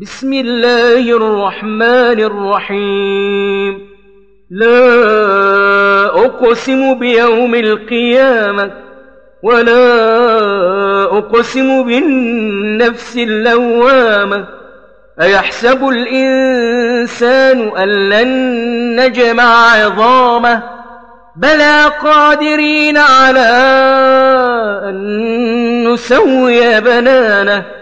بسم الله الرحمن الرحيم لا اقسم بيوم القيامة ولا اقسم بالنفس اللوامة. أيحسب الانسان ان لن نجمع عظامه. بلى قادرين على ان نسوي بنانه.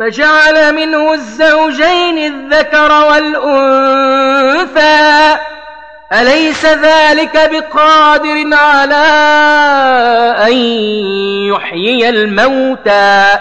فجعل منه الزوجين الذكر والأنفى أليس ذلك بقادر على أن يحيي الموتى؟